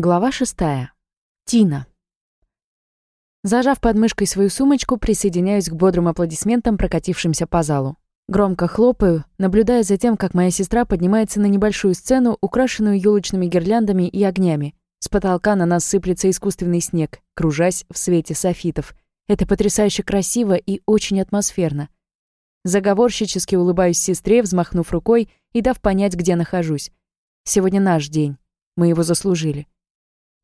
Глава шестая. Тина. Зажав под мышкой свою сумочку, присоединяюсь к бодрым аплодисментам, прокатившимся по залу. Громко хлопаю, наблюдая за тем, как моя сестра поднимается на небольшую сцену, украшенную елочными гирляндами и огнями. С потолка на нас сыплется искусственный снег, кружась в свете софитов. Это потрясающе красиво и очень атмосферно. Заговорщически улыбаюсь сестре, взмахнув рукой и дав понять, где нахожусь. Сегодня наш день. Мы его заслужили.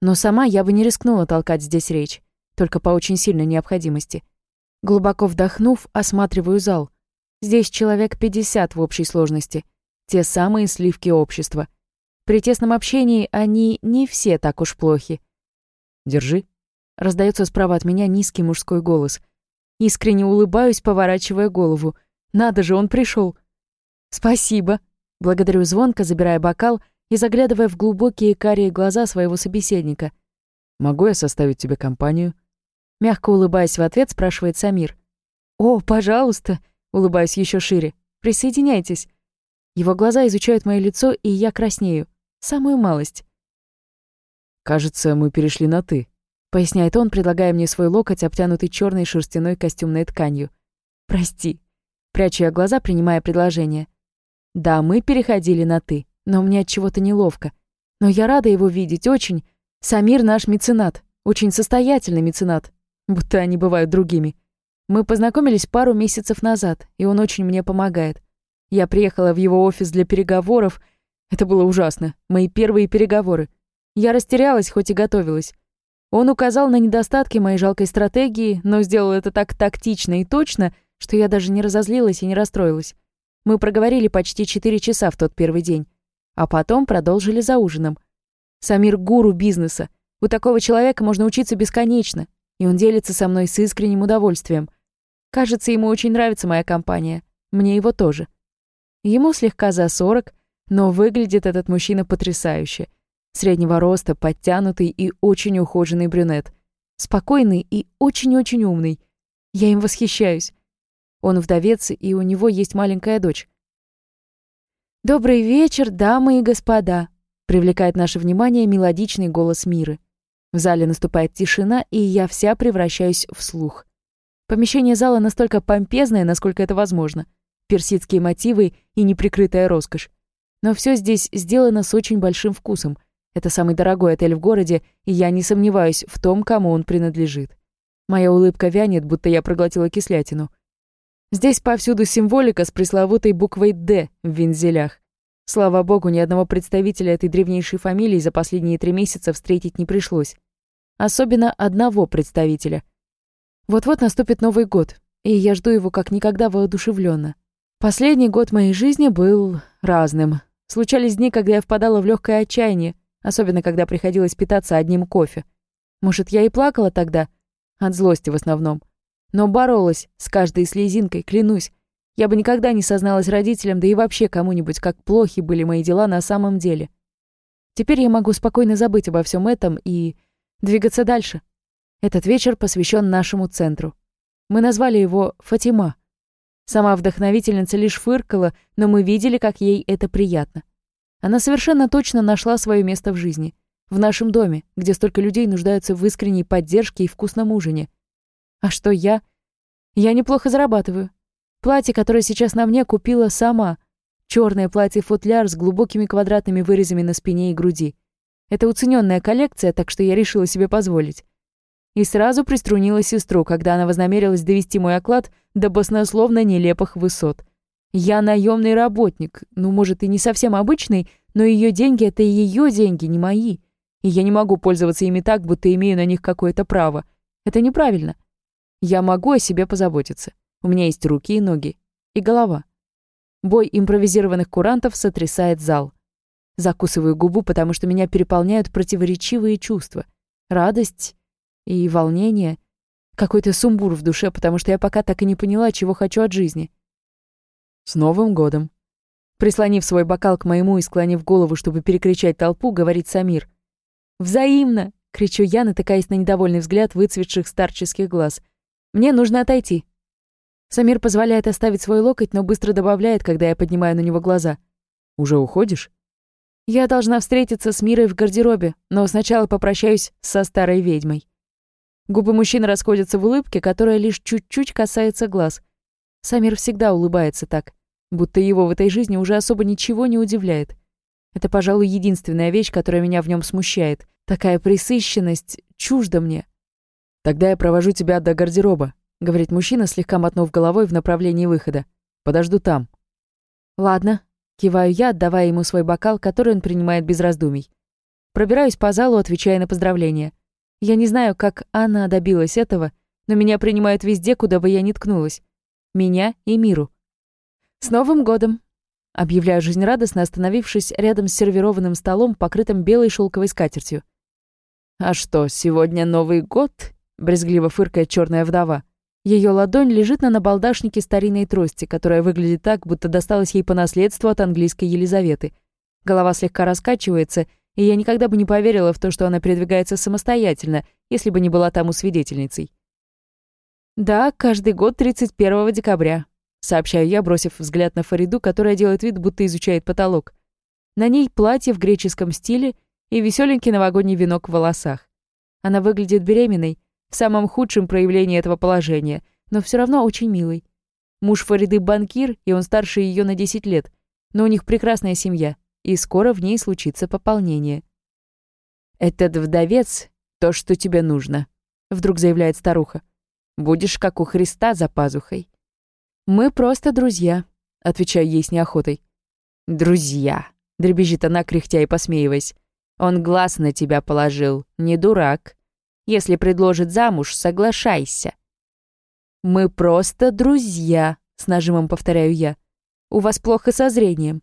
Но сама я бы не рискнула толкать здесь речь, только по очень сильной необходимости. Глубоко вдохнув, осматриваю зал. Здесь человек 50 в общей сложности. Те самые сливки общества. При тесном общении они не все так уж плохи. «Держи», — раздается справа от меня низкий мужской голос. Искренне улыбаюсь, поворачивая голову. «Надо же, он пришел. «Спасибо», — благодарю звонко, забирая бокал — и заглядывая в глубокие карие глаза своего собеседника. «Могу я составить тебе компанию?» Мягко улыбаясь в ответ, спрашивает Самир. «О, пожалуйста!» — улыбаюсь еще шире. «Присоединяйтесь!» Его глаза изучают мое лицо, и я краснею. Самую малость. «Кажется, мы перешли на «ты», — поясняет он, предлагая мне свой локоть, обтянутый черной шерстяной костюмной тканью. «Прости». Прячу я глаза, принимая предложение. «Да, мы переходили на «ты» но мне от чего-то неловко. Но я рада его видеть очень. Самир наш меценат, очень состоятельный меценат, будто они бывают другими. Мы познакомились пару месяцев назад, и он очень мне помогает. Я приехала в его офис для переговоров. Это было ужасно. Мои первые переговоры. Я растерялась, хоть и готовилась. Он указал на недостатки моей жалкой стратегии, но сделал это так тактично и точно, что я даже не разозлилась и не расстроилась. Мы проговорили почти четыре часа в тот первый день. А потом продолжили за ужином. Самир — гуру бизнеса. У такого человека можно учиться бесконечно. И он делится со мной с искренним удовольствием. Кажется, ему очень нравится моя компания. Мне его тоже. Ему слегка за сорок, но выглядит этот мужчина потрясающе. Среднего роста, подтянутый и очень ухоженный брюнет. Спокойный и очень-очень умный. Я им восхищаюсь. Он вдовец, и у него есть маленькая дочь. «Добрый вечер, дамы и господа!» Привлекает наше внимание мелодичный голос Миры. В зале наступает тишина, и я вся превращаюсь в слух. Помещение зала настолько помпезное, насколько это возможно. Персидские мотивы и неприкрытая роскошь. Но все здесь сделано с очень большим вкусом. Это самый дорогой отель в городе, и я не сомневаюсь в том, кому он принадлежит. Моя улыбка вянет, будто я проглотила кислятину. Здесь повсюду символика с пресловутой буквой «Д» в вензелях. Слава богу, ни одного представителя этой древнейшей фамилии за последние три месяца встретить не пришлось. Особенно одного представителя. Вот-вот наступит Новый год, и я жду его как никогда воодушевленно. Последний год моей жизни был разным. Случались дни, когда я впадала в легкое отчаяние, особенно когда приходилось питаться одним кофе. Может, я и плакала тогда? От злости в основном. Но боролась с каждой слезинкой, клянусь. Я бы никогда не созналась родителям, да и вообще кому-нибудь, как плохи были мои дела на самом деле. Теперь я могу спокойно забыть обо всем этом и двигаться дальше. Этот вечер посвящен нашему центру. Мы назвали его «Фатима». Сама вдохновительница лишь фыркала, но мы видели, как ей это приятно. Она совершенно точно нашла свое место в жизни. В нашем доме, где столько людей нуждаются в искренней поддержке и вкусном ужине. А что я? Я неплохо зарабатываю. Платье, которое сейчас на мне, купила сама. Черное платье-футляр с глубокими квадратными вырезами на спине и груди. Это уцененная коллекция, так что я решила себе позволить. И сразу приструнила сестру, когда она вознамерилась довести мой оклад до баснословно нелепых высот. Я наемный работник, ну, может, и не совсем обычный, но ее деньги — это ее деньги, не мои. И я не могу пользоваться ими так, будто имею на них какое-то право. Это неправильно. Я могу о себе позаботиться. У меня есть руки и ноги. И голова. Бой импровизированных курантов сотрясает зал. Закусываю губу, потому что меня переполняют противоречивые чувства. Радость и волнение. Какой-то сумбур в душе, потому что я пока так и не поняла, чего хочу от жизни. «С Новым годом!» Прислонив свой бокал к моему и склонив голову, чтобы перекричать толпу, говорит Самир. «Взаимно!» — кричу я, натыкаясь на недовольный взгляд выцветших старческих глаз — мне нужно отойти». Самир позволяет оставить свой локоть, но быстро добавляет, когда я поднимаю на него глаза. «Уже уходишь?» Я должна встретиться с Мирой в гардеробе, но сначала попрощаюсь со старой ведьмой. Губы мужчины расходятся в улыбке, которая лишь чуть-чуть касается глаз. Самир всегда улыбается так, будто его в этой жизни уже особо ничего не удивляет. Это, пожалуй, единственная вещь, которая меня в нем смущает. Такая присыщенность чужда мне. «Тогда я провожу тебя до гардероба», — говорит мужчина, слегка мотнув головой в направлении выхода. «Подожду там». «Ладно», — киваю я, отдавая ему свой бокал, который он принимает без раздумий. Пробираюсь по залу, отвечая на поздравления. Я не знаю, как Анна добилась этого, но меня принимают везде, куда бы я ни ткнулась. Меня и миру. «С Новым годом!» Объявляю жизнерадостно, остановившись рядом с сервированным столом, покрытым белой шелковой скатертью. «А что, сегодня Новый год?» — брезгливо фыркает черная вдова. Ее ладонь лежит на набалдашнике старинной трости, которая выглядит так, будто досталась ей по наследству от английской Елизаветы. Голова слегка раскачивается, и я никогда бы не поверила в то, что она передвигается самостоятельно, если бы не была тому свидетельницей. «Да, каждый год 31 декабря», — сообщаю я, бросив взгляд на Фариду, которая делает вид, будто изучает потолок. На ней платье в греческом стиле и веселенький новогодний венок в волосах. Она выглядит беременной, в самом худшем проявлении этого положения, но все равно очень милой. Муж Фариды банкир, и он старше ее на 10 лет, но у них прекрасная семья, и скоро в ней случится пополнение. «Этот вдовец — то, что тебе нужно», — вдруг заявляет старуха. Будешь как у Христа за пазухой». «Мы просто друзья», — отвечаю ей с неохотой. «Друзья», — дребезжит она, кряхтя и посмеиваясь. «Он глаз на тебя положил, не дурак. Если предложит замуж, соглашайся». «Мы просто друзья», — с нажимом повторяю я. «У вас плохо со зрением».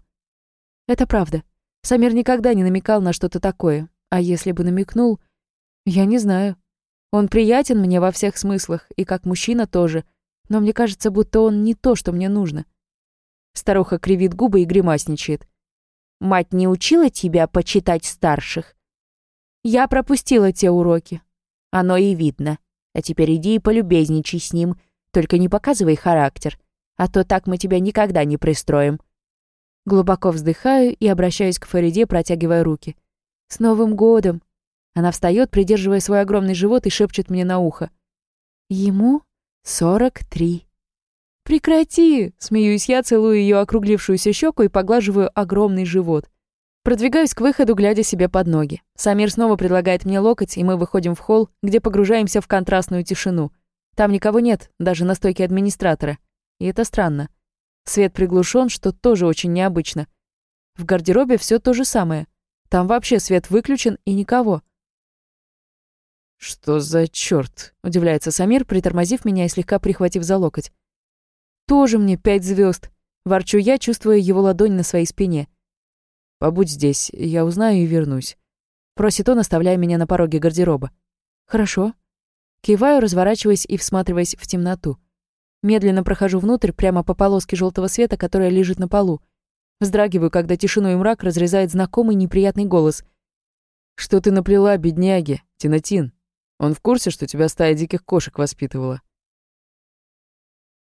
Это правда. Самир никогда не намекал на что-то такое. А если бы намекнул... Я не знаю. Он приятен мне во всех смыслах, и как мужчина тоже, но мне кажется, будто он не то, что мне нужно. Старуха кривит губы и гримасничает. «Мать не учила тебя почитать старших?» «Я пропустила те уроки». «Оно и видно. А теперь иди и полюбезничай с ним, только не показывай характер, а то так мы тебя никогда не пристроим». Глубоко вздыхаю и обращаюсь к Фариде, протягивая руки. «С Новым годом!» Она встает, придерживая свой огромный живот, и шепчет мне на ухо. Ему сорок три. «Прекрати!» — смеюсь я, целую ее округлившуюся щеку и поглаживаю огромный живот. Продвигаюсь к выходу, глядя себе под ноги. Самир снова предлагает мне локоть, и мы выходим в холл, где погружаемся в контрастную тишину. Там никого нет, даже на стойке администратора. И это странно. Свет приглушен, что тоже очень необычно. В гардеробе все то же самое. Там вообще свет выключен и никого. «Что за черт? удивляется Самир, притормозив меня и слегка прихватив за локоть. «Тоже мне пять звезд. ворчу я, чувствуя его ладонь на своей спине. «Побудь здесь, я узнаю и вернусь», — просит он, оставляя меня на пороге гардероба. «Хорошо». Киваю, разворачиваясь и всматриваясь в темноту. Медленно прохожу внутрь, прямо по полоске желтого света, которая лежит на полу. Вздрагиваю, когда тишину и мрак разрезает знакомый неприятный голос. «Что ты наплела, бедняги, Тинатин?» Он в курсе, что тебя стая диких кошек воспитывала?»